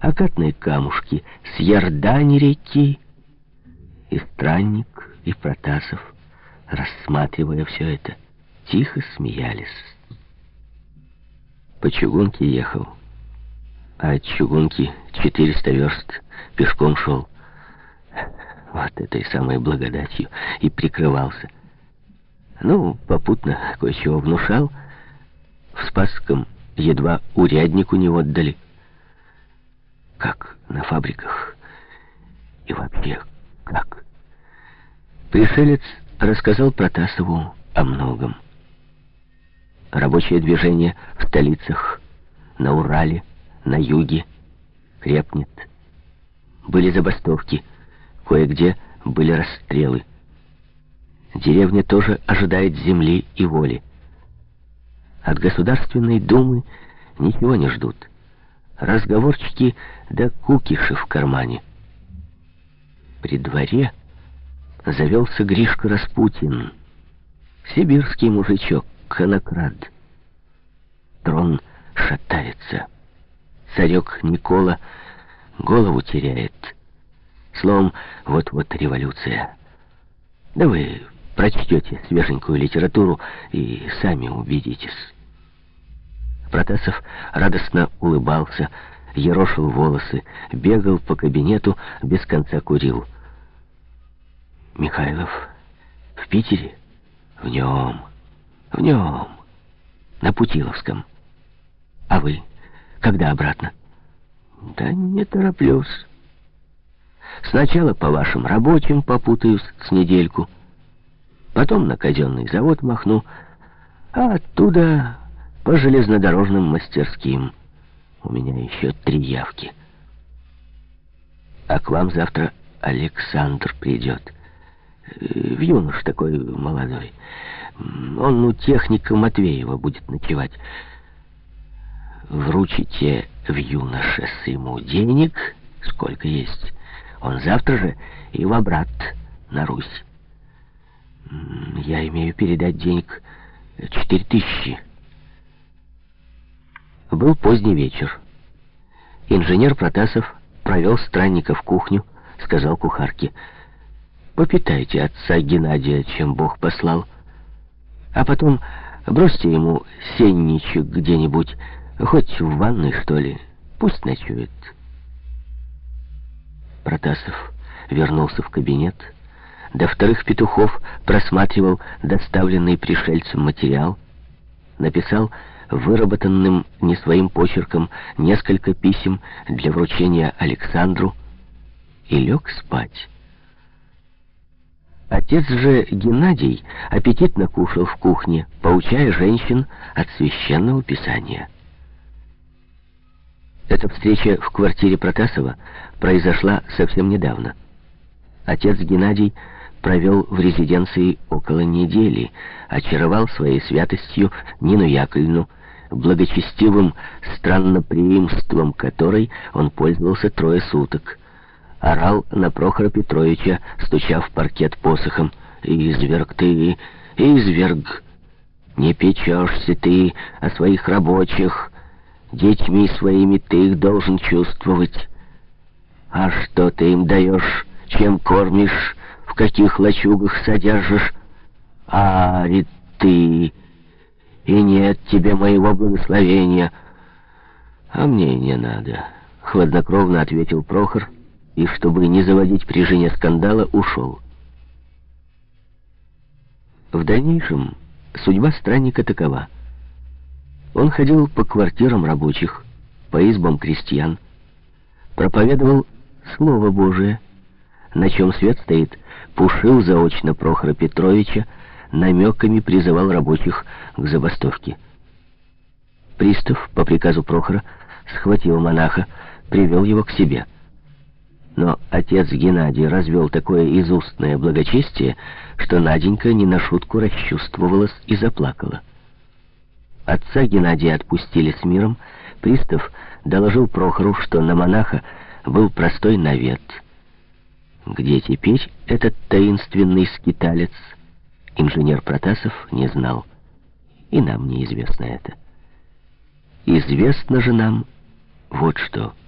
окатные камушки с Ярдани реки. И странник, и Протасов, рассматривая все это, тихо смеялись. По чугунке ехал, а от чугунки 400 верст пешком шел. Вот этой самой благодатью и прикрывался. Ну, попутно кое-чего внушал. В Спасском едва уряднику не отдали. Как на фабриках. И вообще, как? Пришелец рассказал Протасову о многом. Рабочее движение в столицах, на Урале, на юге, крепнет. Были забастовки, кое-где были расстрелы. Деревня тоже ожидает земли и воли. От Государственной Думы ничего не ждут. Разговорчики да кукиши в кармане. При дворе завелся Гришка Распутин, сибирский мужичок, конокрад. Трон шатается. Царек Никола голову теряет. Словом, вот-вот революция. Да вы прочтете свеженькую литературу и сами убедитесь. Протасов радостно улыбался, ерошил волосы, бегал по кабинету, без конца курил. Михайлов в Питере? В нем, в нем, на Путиловском. А вы когда обратно? Да не тороплюсь. Сначала по вашим рабочим попутаюсь с недельку, потом на казенный завод махну, а оттуда по железнодорожным мастерским. У меня еще три явки. А к вам завтра Александр придет. Э, в юнош такой молодой. Он у техника Матвеева будет ночевать. Вручите в юноше ему денег, сколько есть. Он завтра же и в обрат на Русь. Я имею передать денег четыре тысячи. Был поздний вечер. Инженер Протасов провел странника в кухню, сказал кухарке, «Попитайте отца Геннадия, чем Бог послал, а потом бросьте ему сенничек где-нибудь, хоть в ванной, что ли, пусть ночует». Протасов вернулся в кабинет, до вторых петухов просматривал доставленный пришельцем материал, написал выработанным не своим почерком несколько писем для вручения Александру и лег спать. Отец же Геннадий аппетитно кушал в кухне, поучая женщин от священного писания. Эта встреча в квартире Протасова произошла совсем недавно. Отец Геннадий провел в резиденции около недели, очаровал своей святостью Нину Яковлевну, благочестивым странноприимством которой он пользовался трое суток. Орал на Прохора Петровича, стуча в паркет посохом. «Изверг ты, изверг! Не печешься ты о своих рабочих, детьми своими ты их должен чувствовать. А что ты им даешь, чем кормишь, в каких лачугах содержишь? Ари ты!» И нет тебе моего благословения. А мне не надо, — хладнокровно ответил Прохор, и, чтобы не заводить при жене скандала, ушел. В дальнейшем судьба странника такова. Он ходил по квартирам рабочих, по избам крестьян, проповедовал Слово Божие, на чем свет стоит, пушил заочно Прохора Петровича, намеками призывал рабочих к забастовке. Пристав по приказу Прохора схватил монаха, привел его к себе. Но отец Геннадий развел такое изустное благочестие, что Наденька не на шутку расчувствовалась и заплакала. Отца Геннадия отпустили с миром, пристав доложил Прохору, что на монаха был простой навет. Где теперь этот таинственный скиталец — инженер Протасов не знал. И нам неизвестно это. Известно же нам вот что —